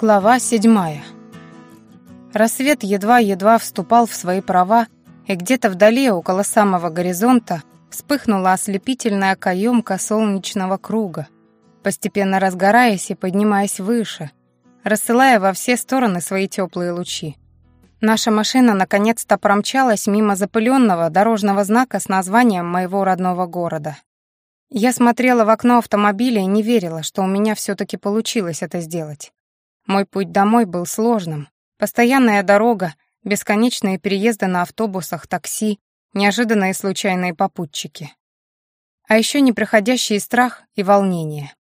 Глава седьмая. Рассвет едва-едва вступал в свои права, и где-то вдали, около самого горизонта, вспыхнула ослепительная каемка солнечного круга, постепенно разгораясь и поднимаясь выше, рассылая во все стороны свои теплые лучи. Наша машина наконец-то промчалась мимо запыленного дорожного знака с названием моего родного города. Я смотрела в окно автомобиля и не верила, что у меня все таки получилось это сделать. Мой путь домой был сложным. Постоянная дорога, бесконечные переезды на автобусах, такси, неожиданные случайные попутчики. А еще неприходящий страх и волнение.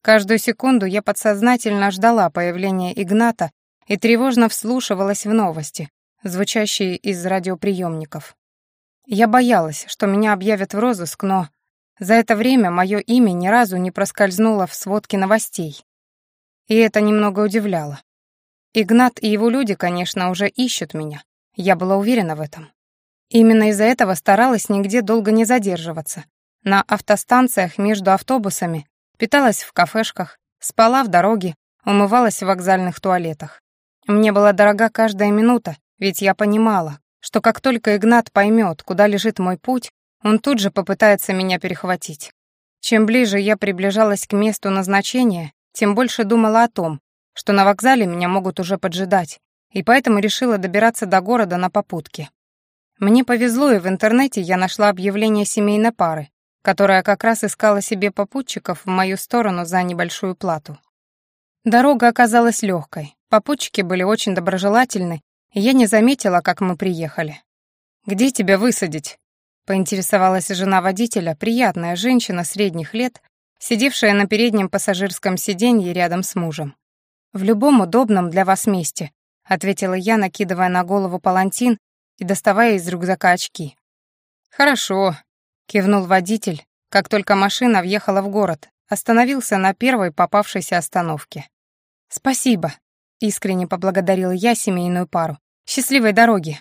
Каждую секунду я подсознательно ждала появления Игната и тревожно вслушивалась в новости, звучащие из радиоприемников. Я боялась, что меня объявят в розыск, но за это время мое имя ни разу не проскользнуло в сводке новостей, и это немного удивляло. Игнат и его люди, конечно, уже ищут меня. Я была уверена в этом. Именно из-за этого старалась нигде долго не задерживаться. На автостанциях между автобусами, питалась в кафешках, спала в дороге, умывалась в вокзальных туалетах. Мне была дорога каждая минута, ведь я понимала, что как только Игнат поймет, куда лежит мой путь, он тут же попытается меня перехватить. Чем ближе я приближалась к месту назначения, тем больше думала о том, что на вокзале меня могут уже поджидать, и поэтому решила добираться до города на попутке. Мне повезло, и в интернете я нашла объявление семейной пары, которая как раз искала себе попутчиков в мою сторону за небольшую плату. Дорога оказалась легкой, попутчики были очень доброжелательны, и я не заметила, как мы приехали. «Где тебя высадить?» — поинтересовалась жена водителя, приятная женщина средних лет, сидевшая на переднем пассажирском сиденье рядом с мужем. «В любом удобном для вас месте», — ответила я, накидывая на голову палантин и доставая из рюкзака очки. «Хорошо», — кивнул водитель, как только машина въехала в город, остановился на первой попавшейся остановке. «Спасибо», — искренне поблагодарила я семейную пару. «Счастливой дороги».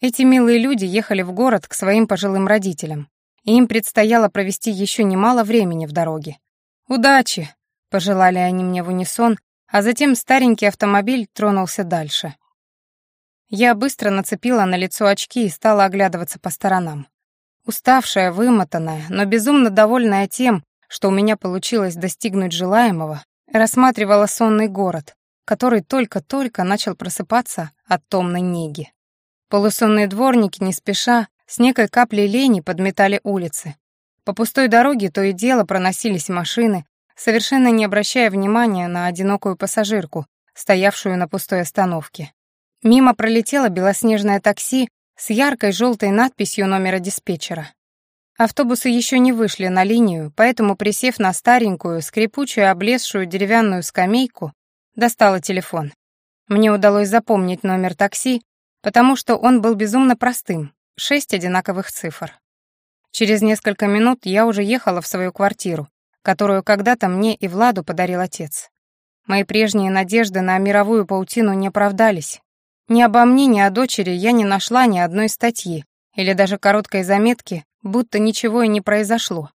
Эти милые люди ехали в город к своим пожилым родителям, и им предстояло провести еще немало времени в дороге. «Удачи!» — пожелали они мне в унисон, а затем старенький автомобиль тронулся дальше. Я быстро нацепила на лицо очки и стала оглядываться по сторонам. Уставшая, вымотанная, но безумно довольная тем, что у меня получилось достигнуть желаемого, рассматривала сонный город, который только-только начал просыпаться от томной неги. Полусонные дворники не спеша с некой каплей лени подметали улицы. По пустой дороге то и дело проносились машины, совершенно не обращая внимания на одинокую пассажирку, стоявшую на пустой остановке. Мимо пролетело белоснежное такси с яркой желтой надписью номера диспетчера. Автобусы еще не вышли на линию, поэтому, присев на старенькую, скрипучую, облезшую деревянную скамейку, достала телефон. Мне удалось запомнить номер такси, потому что он был безумно простым, шесть одинаковых цифр. Через несколько минут я уже ехала в свою квартиру, которую когда-то мне и Владу подарил отец. Мои прежние надежды на мировую паутину не оправдались. Ни обо мне, ни о дочери я не нашла ни одной статьи или даже короткой заметки, будто ничего и не произошло.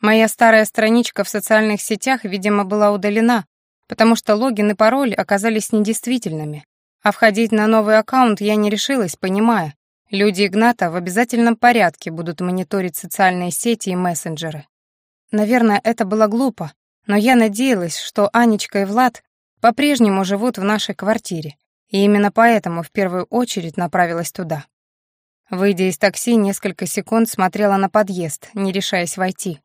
Моя старая страничка в социальных сетях, видимо, была удалена, потому что логин и пароль оказались недействительными. А входить на новый аккаунт я не решилась, понимая, Люди Игната в обязательном порядке будут мониторить социальные сети и мессенджеры. Наверное, это было глупо, но я надеялась, что Анечка и Влад по-прежнему живут в нашей квартире, и именно поэтому в первую очередь направилась туда. Выйдя из такси, несколько секунд смотрела на подъезд, не решаясь войти.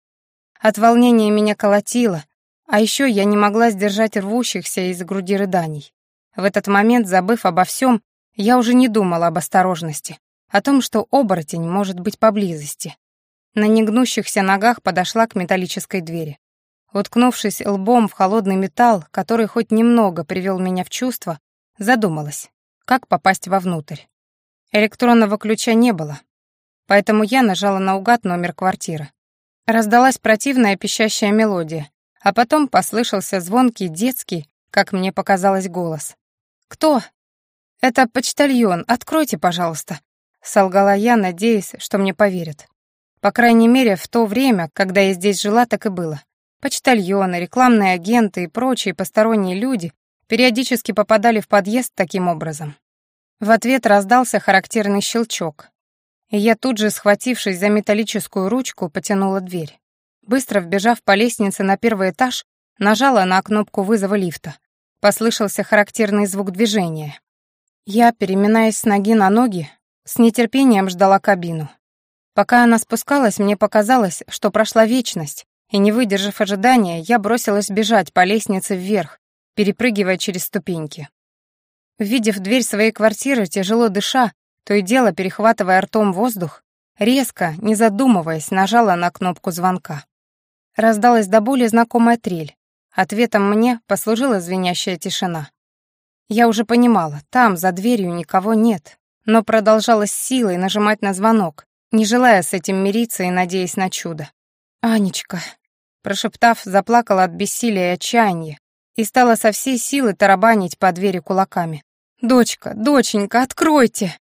От волнения меня колотило, а еще я не могла сдержать рвущихся из груди рыданий. В этот момент, забыв обо всем, я уже не думала об осторожности о том, что оборотень может быть поблизости. На негнущихся ногах подошла к металлической двери. Уткнувшись лбом в холодный металл, который хоть немного привел меня в чувство, задумалась, как попасть вовнутрь. Электронного ключа не было, поэтому я нажала наугад номер квартиры. Раздалась противная пищащая мелодия, а потом послышался звонкий детский, как мне показалось, голос. «Кто?» «Это почтальон, откройте, пожалуйста», Солгала я, надеясь, что мне поверят. По крайней мере, в то время, когда я здесь жила, так и было. Почтальоны, рекламные агенты и прочие посторонние люди периодически попадали в подъезд таким образом. В ответ раздался характерный щелчок, и я тут же, схватившись за металлическую ручку, потянула дверь. Быстро вбежав по лестнице на первый этаж, нажала на кнопку вызова лифта. Послышался характерный звук движения. Я, переминаясь с ноги на ноги, с нетерпением ждала кабину. Пока она спускалась, мне показалось, что прошла вечность, и, не выдержав ожидания, я бросилась бежать по лестнице вверх, перепрыгивая через ступеньки. Увидев дверь своей квартиры, тяжело дыша, то и дело перехватывая ртом воздух, резко, не задумываясь, нажала на кнопку звонка. Раздалась до боли знакомая трель. Ответом мне послужила звенящая тишина. Я уже понимала, там, за дверью, никого нет, но продолжала с силой нажимать на звонок, не желая с этим мириться и надеясь на чудо. «Анечка», прошептав, заплакала от бессилия и отчаяния и стала со всей силы тарабанить по двери кулаками. «Дочка, доченька, откройте!»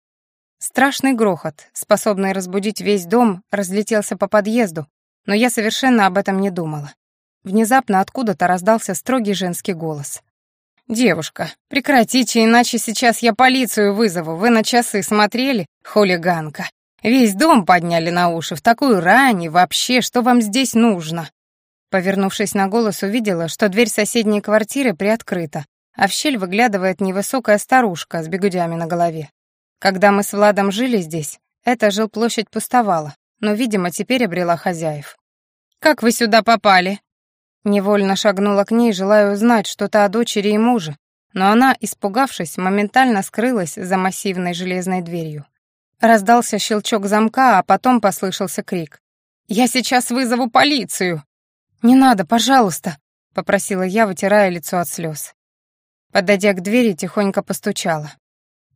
Страшный грохот, способный разбудить весь дом, разлетелся по подъезду, но я совершенно об этом не думала. Внезапно откуда-то раздался строгий женский голос. «Девушка, прекратите, иначе сейчас я полицию вызову. Вы на часы смотрели, хулиганка? Весь дом подняли на уши в такую рань, вообще, что вам здесь нужно?» Повернувшись на голос, увидела, что дверь соседней квартиры приоткрыта, а в щель выглядывает невысокая старушка с бегудями на голове. Когда мы с Владом жили здесь, эта жилплощадь пустовала, но, видимо, теперь обрела хозяев. «Как вы сюда попали?» Невольно шагнула к ней, желая узнать что-то о дочери и муже, но она, испугавшись, моментально скрылась за массивной железной дверью. Раздался щелчок замка, а потом послышался крик. «Я сейчас вызову полицию!» «Не надо, пожалуйста», — попросила я, вытирая лицо от слез. Подойдя к двери, тихонько постучала.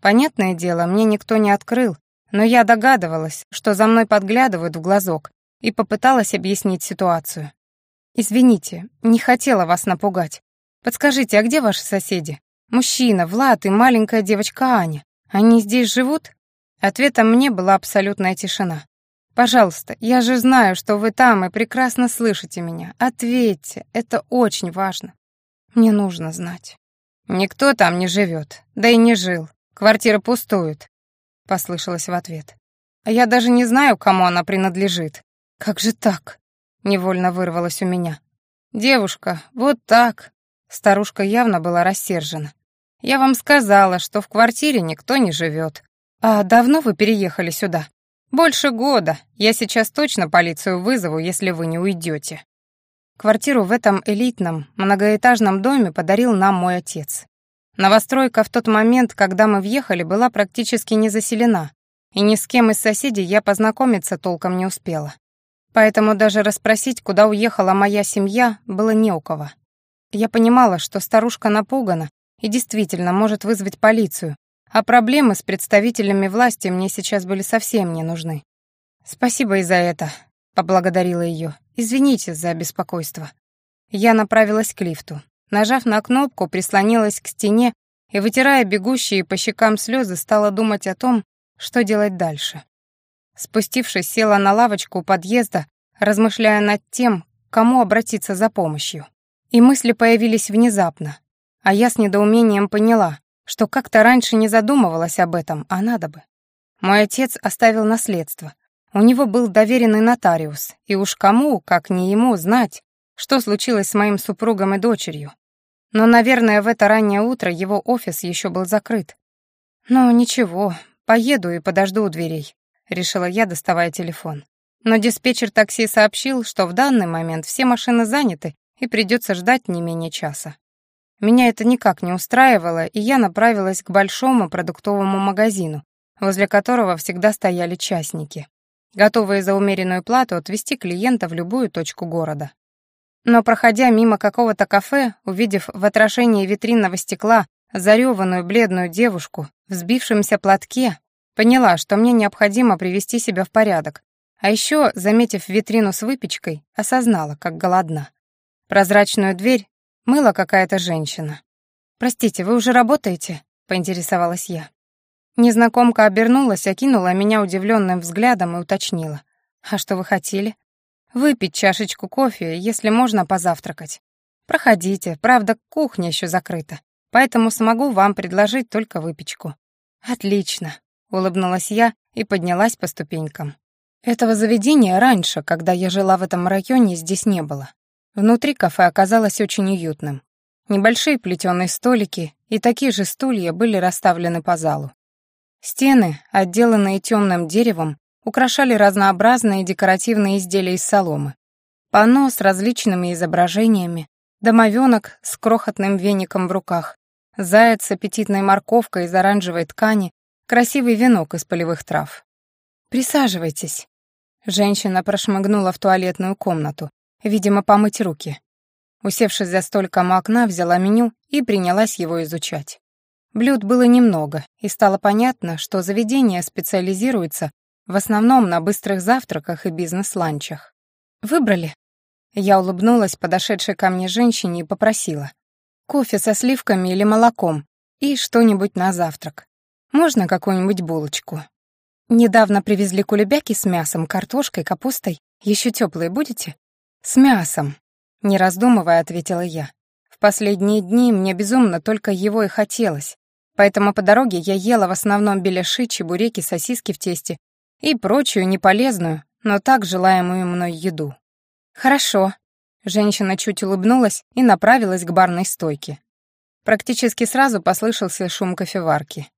Понятное дело, мне никто не открыл, но я догадывалась, что за мной подглядывают в глазок, и попыталась объяснить ситуацию. «Извините, не хотела вас напугать. Подскажите, а где ваши соседи? Мужчина, Влад и маленькая девочка Аня. Они здесь живут?» Ответом мне была абсолютная тишина. «Пожалуйста, я же знаю, что вы там и прекрасно слышите меня. Ответьте, это очень важно. Мне нужно знать». «Никто там не живет, да и не жил. Квартира пустует», — послышалось в ответ. «А я даже не знаю, кому она принадлежит». «Как же так?» — невольно вырвалось у меня. «Девушка, вот так». Старушка явно была рассержена. «Я вам сказала, что в квартире никто не живет. А давно вы переехали сюда?» «Больше года. Я сейчас точно полицию вызову, если вы не уйдете». Квартиру в этом элитном, многоэтажном доме подарил нам мой отец. Новостройка в тот момент, когда мы въехали, была практически не заселена, и ни с кем из соседей я познакомиться толком не успела. Поэтому даже расспросить, куда уехала моя семья, было не у кого. Я понимала, что старушка напугана и действительно может вызвать полицию, а проблемы с представителями власти мне сейчас были совсем не нужны. «Спасибо и за это», — поблагодарила ее. Извините за беспокойство. Я направилась к лифту. Нажав на кнопку, прислонилась к стене и, вытирая бегущие по щекам слезы, стала думать о том, что делать дальше. Спустившись, села на лавочку у подъезда, размышляя над тем, кому обратиться за помощью. И мысли появились внезапно, а я с недоумением поняла, что как-то раньше не задумывалась об этом, а надо бы. Мой отец оставил наследство, у него был доверенный нотариус, и уж кому, как не ему, знать, что случилось с моим супругом и дочерью. Но, наверное, в это раннее утро его офис еще был закрыт. «Ну, ничего, поеду и подожду у дверей», — решила я, доставая телефон. Но диспетчер такси сообщил, что в данный момент все машины заняты и придется ждать не менее часа. Меня это никак не устраивало, и я направилась к большому продуктовому магазину, возле которого всегда стояли частники готовые за умеренную плату отвезти клиента в любую точку города. Но проходя мимо какого-то кафе, увидев в отражении витринного стекла зареванную бледную девушку в сбившемся платке, поняла, что мне необходимо привести себя в порядок, а еще, заметив витрину с выпечкой, осознала, как голодна. Прозрачную дверь мыла какая-то женщина. «Простите, вы уже работаете?» — поинтересовалась я. Незнакомка обернулась, окинула меня удивленным взглядом и уточнила. «А что вы хотели?» «Выпить чашечку кофе, если можно позавтракать». «Проходите, правда, кухня еще закрыта. поэтому смогу вам предложить только выпечку». «Отлично», — улыбнулась я и поднялась по ступенькам. Этого заведения раньше, когда я жила в этом районе, здесь не было. Внутри кафе оказалось очень уютным. Небольшие плетеные столики и такие же стулья были расставлены по залу. Стены, отделанные темным деревом, украшали разнообразные декоративные изделия из соломы. Панно с различными изображениями, домовенок с крохотным веником в руках, заяц с аппетитной морковкой из оранжевой ткани, красивый венок из полевых трав. «Присаживайтесь». Женщина прошмыгнула в туалетную комнату, видимо, помыть руки. Усевшись за столиком окна, взяла меню и принялась его изучать. Блюд было немного, и стало понятно, что заведение специализируется в основном на быстрых завтраках и бизнес-ланчах. «Выбрали?» Я улыбнулась подошедшей ко мне женщине и попросила. «Кофе со сливками или молоком и что-нибудь на завтрак. Можно какую-нибудь булочку?» «Недавно привезли кулебяки с мясом, картошкой, капустой. Еще теплые будете?» «С мясом», не раздумывая, ответила я. В последние дни мне безумно только его и хотелось, поэтому по дороге я ела в основном беляши, чебуреки, сосиски в тесте и прочую неполезную, но так желаемую мной еду. «Хорошо». Женщина чуть улыбнулась и направилась к барной стойке. Практически сразу послышался шум кофеварки.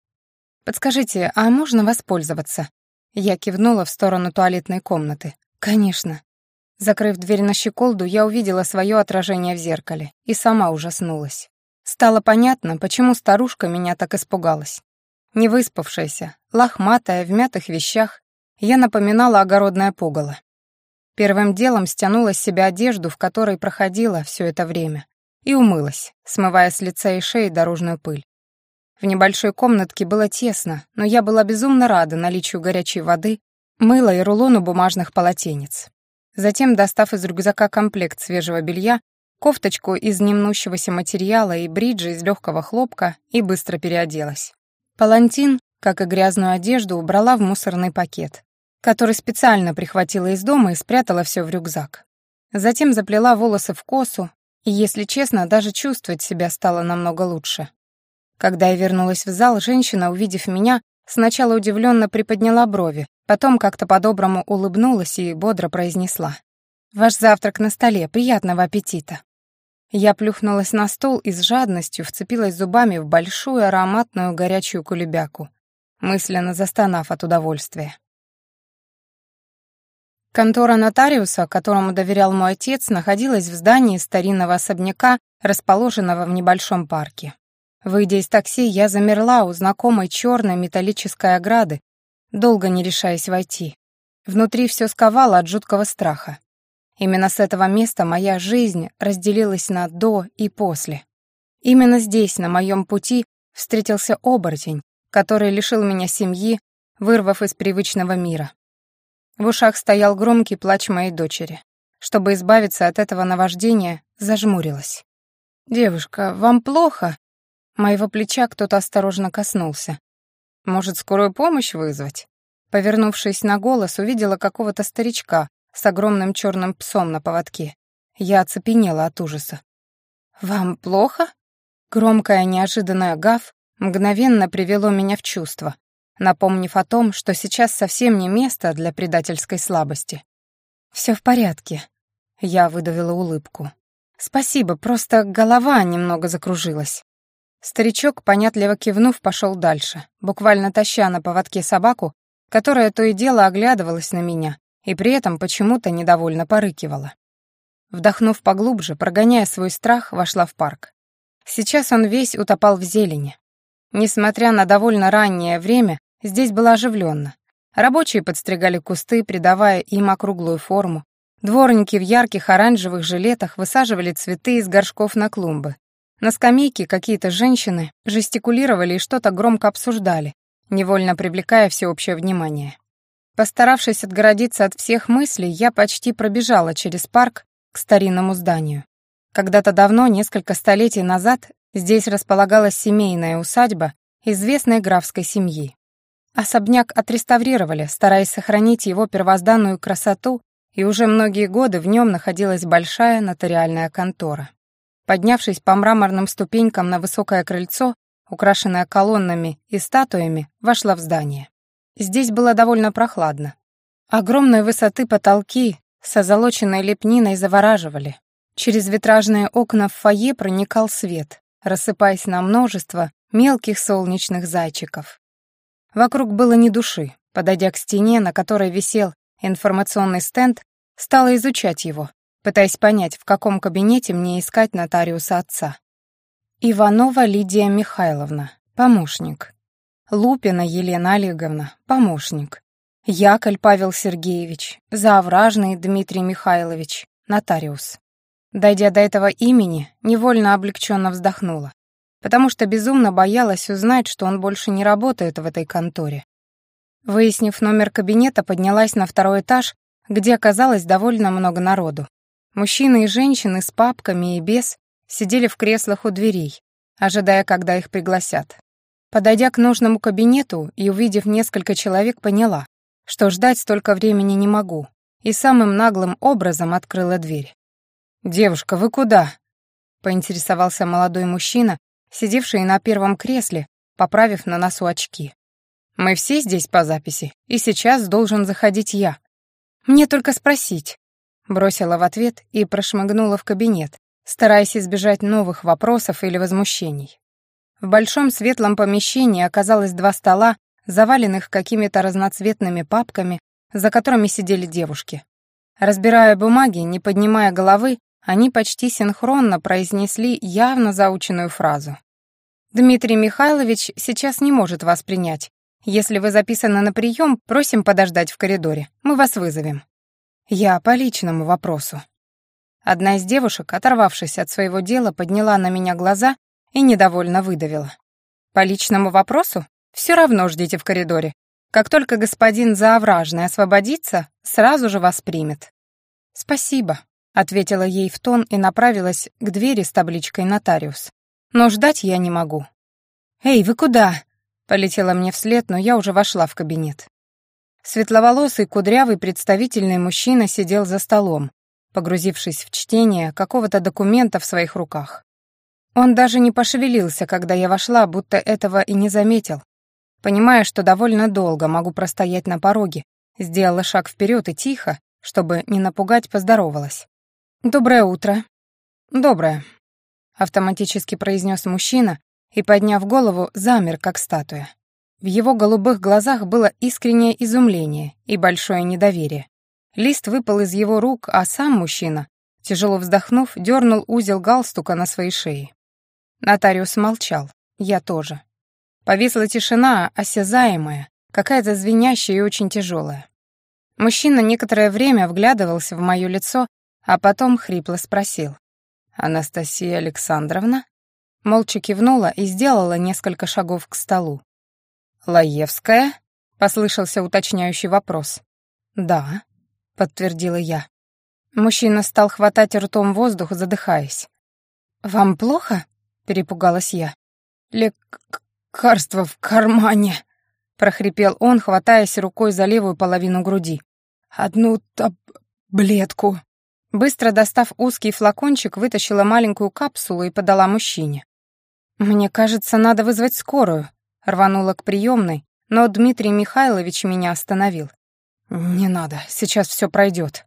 «Подскажите, а можно воспользоваться?» Я кивнула в сторону туалетной комнаты. «Конечно». Закрыв дверь на щеколду, я увидела свое отражение в зеркале и сама ужаснулась. Стало понятно, почему старушка меня так испугалась. Не выспавшаяся, лохматая, в мятых вещах, я напоминала огородное пугало. Первым делом стянула с себя одежду, в которой проходила все это время, и умылась, смывая с лица и шеи дорожную пыль. В небольшой комнатке было тесно, но я была безумно рада наличию горячей воды, мыла и рулону бумажных полотенец. Затем, достав из рюкзака комплект свежего белья, кофточку из немнущегося материала и бриджи из легкого хлопка и быстро переоделась. Палантин, как и грязную одежду, убрала в мусорный пакет, который специально прихватила из дома и спрятала все в рюкзак. Затем заплела волосы в косу, и, если честно, даже чувствовать себя стало намного лучше. Когда я вернулась в зал, женщина, увидев меня, сначала удивленно приподняла брови, Потом как-то по-доброму улыбнулась и бодро произнесла. «Ваш завтрак на столе, приятного аппетита!» Я плюхнулась на стол и с жадностью вцепилась зубами в большую ароматную горячую кулебяку, мысленно застонав от удовольствия. Контора нотариуса, которому доверял мой отец, находилась в здании старинного особняка, расположенного в небольшом парке. Выйдя из такси, я замерла у знакомой черной металлической ограды, долго не решаясь войти. Внутри все сковало от жуткого страха. Именно с этого места моя жизнь разделилась на «до» и «после». Именно здесь, на моем пути, встретился оборотень, который лишил меня семьи, вырвав из привычного мира. В ушах стоял громкий плач моей дочери. Чтобы избавиться от этого наваждения, зажмурилась. «Девушка, вам плохо?» Моего плеча кто-то осторожно коснулся. Может, скорую помощь вызвать? Повернувшись на голос, увидела какого-то старичка с огромным черным псом на поводке. Я оцепенела от ужаса. «Вам плохо?» Громкое неожиданное гав мгновенно привело меня в чувство, напомнив о том, что сейчас совсем не место для предательской слабости. «Все в порядке», — я выдавила улыбку. «Спасибо, просто голова немного закружилась». Старичок, понятливо кивнув, пошел дальше, буквально таща на поводке собаку, которая то и дело оглядывалась на меня и при этом почему-то недовольно порыкивала. Вдохнув поглубже, прогоняя свой страх, вошла в парк. Сейчас он весь утопал в зелени. Несмотря на довольно раннее время, здесь было оживленно. Рабочие подстригали кусты, придавая им округлую форму. Дворники в ярких оранжевых жилетах высаживали цветы из горшков на клумбы, на скамейке какие-то женщины жестикулировали и что-то громко обсуждали, невольно привлекая всеобщее внимание. Постаравшись отгородиться от всех мыслей, я почти пробежала через парк к старинному зданию. Когда-то давно, несколько столетий назад, здесь располагалась семейная усадьба известной графской семьи. Особняк отреставрировали, стараясь сохранить его первозданную красоту, и уже многие годы в нем находилась большая нотариальная контора. Поднявшись по мраморным ступенькам на высокое крыльцо, украшенное колоннами и статуями, вошла в здание. Здесь было довольно прохладно. Огромной высоты потолки с озолоченной лепниной завораживали. Через витражные окна в фойе проникал свет, рассыпаясь на множество мелких солнечных зайчиков. Вокруг было ни души. Подойдя к стене, на которой висел информационный стенд, стала изучать его, пытаясь понять, в каком кабинете мне искать нотариуса отца. Иванова Лидия Михайловна, помощник. Лупина Елена Олеговна, помощник. Яколь Павел Сергеевич, Заовражный Дмитрий Михайлович, нотариус. Дойдя до этого имени, невольно облегченно вздохнула, потому что безумно боялась узнать, что он больше не работает в этой конторе. Выяснив номер кабинета, поднялась на второй этаж, где оказалось довольно много народу. Мужчины и женщины с папками и без сидели в креслах у дверей, ожидая, когда их пригласят. Подойдя к нужному кабинету и увидев несколько человек, поняла, что ждать столько времени не могу, и самым наглым образом открыла дверь. «Девушка, вы куда?» — поинтересовался молодой мужчина, сидевший на первом кресле, поправив на носу очки. «Мы все здесь по записи, и сейчас должен заходить я. Мне только спросить», — бросила в ответ и прошмыгнула в кабинет, стараясь избежать новых вопросов или возмущений. В большом светлом помещении оказалось два стола, заваленных какими-то разноцветными папками, за которыми сидели девушки. Разбирая бумаги, не поднимая головы, они почти синхронно произнесли явно заученную фразу. «Дмитрий Михайлович сейчас не может вас принять. Если вы записаны на прием, просим подождать в коридоре. Мы вас вызовем». Я по личному вопросу. Одна из девушек, оторвавшись от своего дела, подняла на меня глаза и недовольно выдавила. «По личному вопросу? Все равно ждите в коридоре. Как только господин Заовражный освободится, сразу же вас примет». «Спасибо», — ответила ей в тон и направилась к двери с табличкой «Нотариус». «Но ждать я не могу». «Эй, вы куда?» — полетела мне вслед, но я уже вошла в кабинет. Светловолосый, кудрявый, представительный мужчина сидел за столом, погрузившись в чтение какого-то документа в своих руках. Он даже не пошевелился, когда я вошла, будто этого и не заметил. Понимая, что довольно долго могу простоять на пороге, сделала шаг вперед и тихо, чтобы не напугать, поздоровалась. «Доброе утро». «Доброе», — автоматически произнес мужчина и, подняв голову, замер, как статуя. В его голубых глазах было искреннее изумление и большое недоверие. Лист выпал из его рук, а сам мужчина, тяжело вздохнув, дернул узел галстука на своей шее. Нотариус молчал, я тоже. Повисла тишина, осязаемая, какая-то звенящая и очень тяжелая. Мужчина некоторое время вглядывался в мое лицо, а потом хрипло спросил. «Анастасия Александровна?» Молча кивнула и сделала несколько шагов к столу. «Лаевская?» — послышался уточняющий вопрос. «Да», — подтвердила я. Мужчина стал хватать ртом воздух, задыхаясь. «Вам плохо?» перепугалась я. «Лекарство в кармане», — прохрипел он, хватаясь рукой за левую половину груди. «Одну таблетку». Быстро достав узкий флакончик, вытащила маленькую капсулу и подала мужчине. «Мне кажется, надо вызвать скорую», — рванула к приемной, но Дмитрий Михайлович меня остановил. «Не надо, сейчас все пройдет».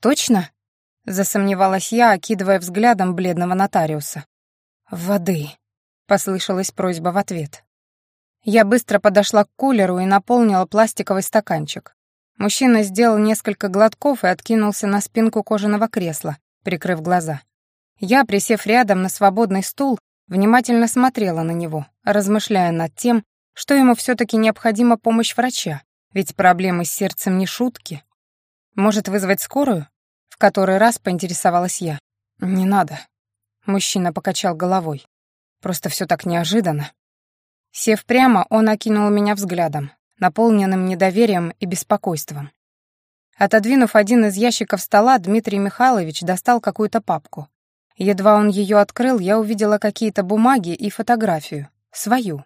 «Точно?» — засомневалась я, окидывая взглядом бледного нотариуса. «Воды», — послышалась просьба в ответ. Я быстро подошла к кулеру и наполнила пластиковый стаканчик. Мужчина сделал несколько глотков и откинулся на спинку кожаного кресла, прикрыв глаза. Я, присев рядом на свободный стул, внимательно смотрела на него, размышляя над тем, что ему все-таки необходима помощь врача, ведь проблемы с сердцем не шутки. Может, вызвать скорую? В который раз поинтересовалась я. Не надо, Мужчина покачал головой. Просто все так неожиданно. Сев прямо, он окинул меня взглядом, наполненным недоверием и беспокойством. Отодвинув один из ящиков стола, Дмитрий Михайлович достал какую-то папку. Едва он ее открыл, я увидела какие-то бумаги и фотографию. Свою.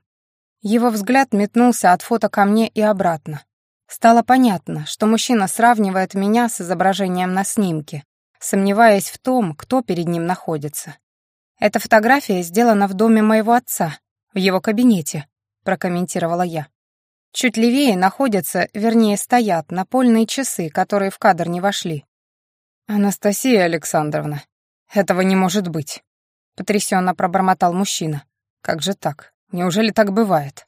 Его взгляд метнулся от фото ко мне и обратно. Стало понятно, что мужчина сравнивает меня с изображением на снимке, сомневаясь в том, кто перед ним находится. «Эта фотография сделана в доме моего отца, в его кабинете», — прокомментировала я. Чуть левее находятся, вернее, стоят напольные часы, которые в кадр не вошли. «Анастасия Александровна, этого не может быть», — потрясенно пробормотал мужчина. «Как же так? Неужели так бывает?»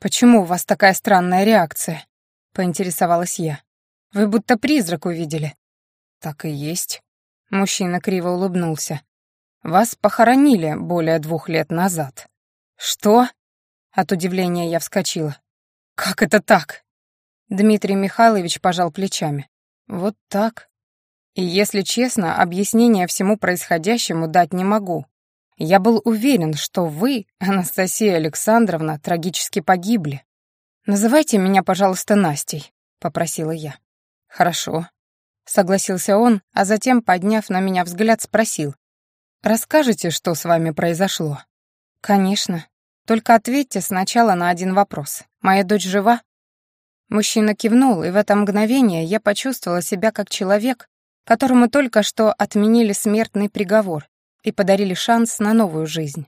«Почему у вас такая странная реакция?» — поинтересовалась я. «Вы будто призрак увидели». «Так и есть». Мужчина криво улыбнулся. «Вас похоронили более двух лет назад». «Что?» От удивления я вскочила. «Как это так?» Дмитрий Михайлович пожал плечами. «Вот так. И, если честно, объяснения всему происходящему дать не могу. Я был уверен, что вы, Анастасия Александровна, трагически погибли. Называйте меня, пожалуйста, Настей», — попросила я. «Хорошо», — согласился он, а затем, подняв на меня взгляд, спросил. «Расскажете, что с вами произошло?» «Конечно», только ответьте сначала на один вопрос. Моя дочь жива?» Мужчина кивнул, и в это мгновение я почувствовала себя как человек, которому только что отменили смертный приговор и подарили шанс на новую жизнь.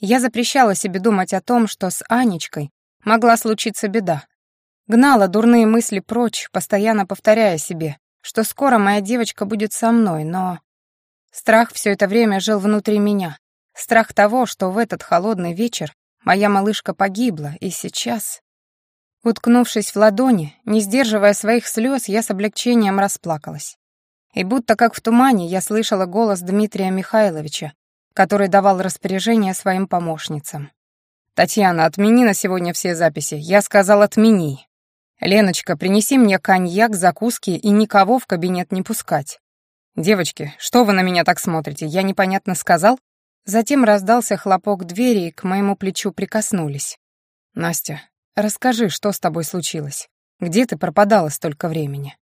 Я запрещала себе думать о том, что с Анечкой могла случиться беда. Гнала дурные мысли прочь, постоянно повторяя себе, что скоро моя девочка будет со мной, но... Страх все это время жил внутри меня, Страх того, что в этот холодный вечер моя малышка погибла, и сейчас... Уткнувшись в ладони, не сдерживая своих слез, я с облегчением расплакалась. И будто как в тумане я слышала голос Дмитрия Михайловича, который давал распоряжение своим помощницам. «Татьяна, отмени на сегодня все записи. Я сказал, отмени. Леночка, принеси мне коньяк, закуски и никого в кабинет не пускать. Девочки, что вы на меня так смотрите? Я непонятно сказал? Затем раздался хлопок двери, и к моему плечу прикоснулись. «Настя, расскажи, что с тобой случилось? Где ты пропадала столько времени?»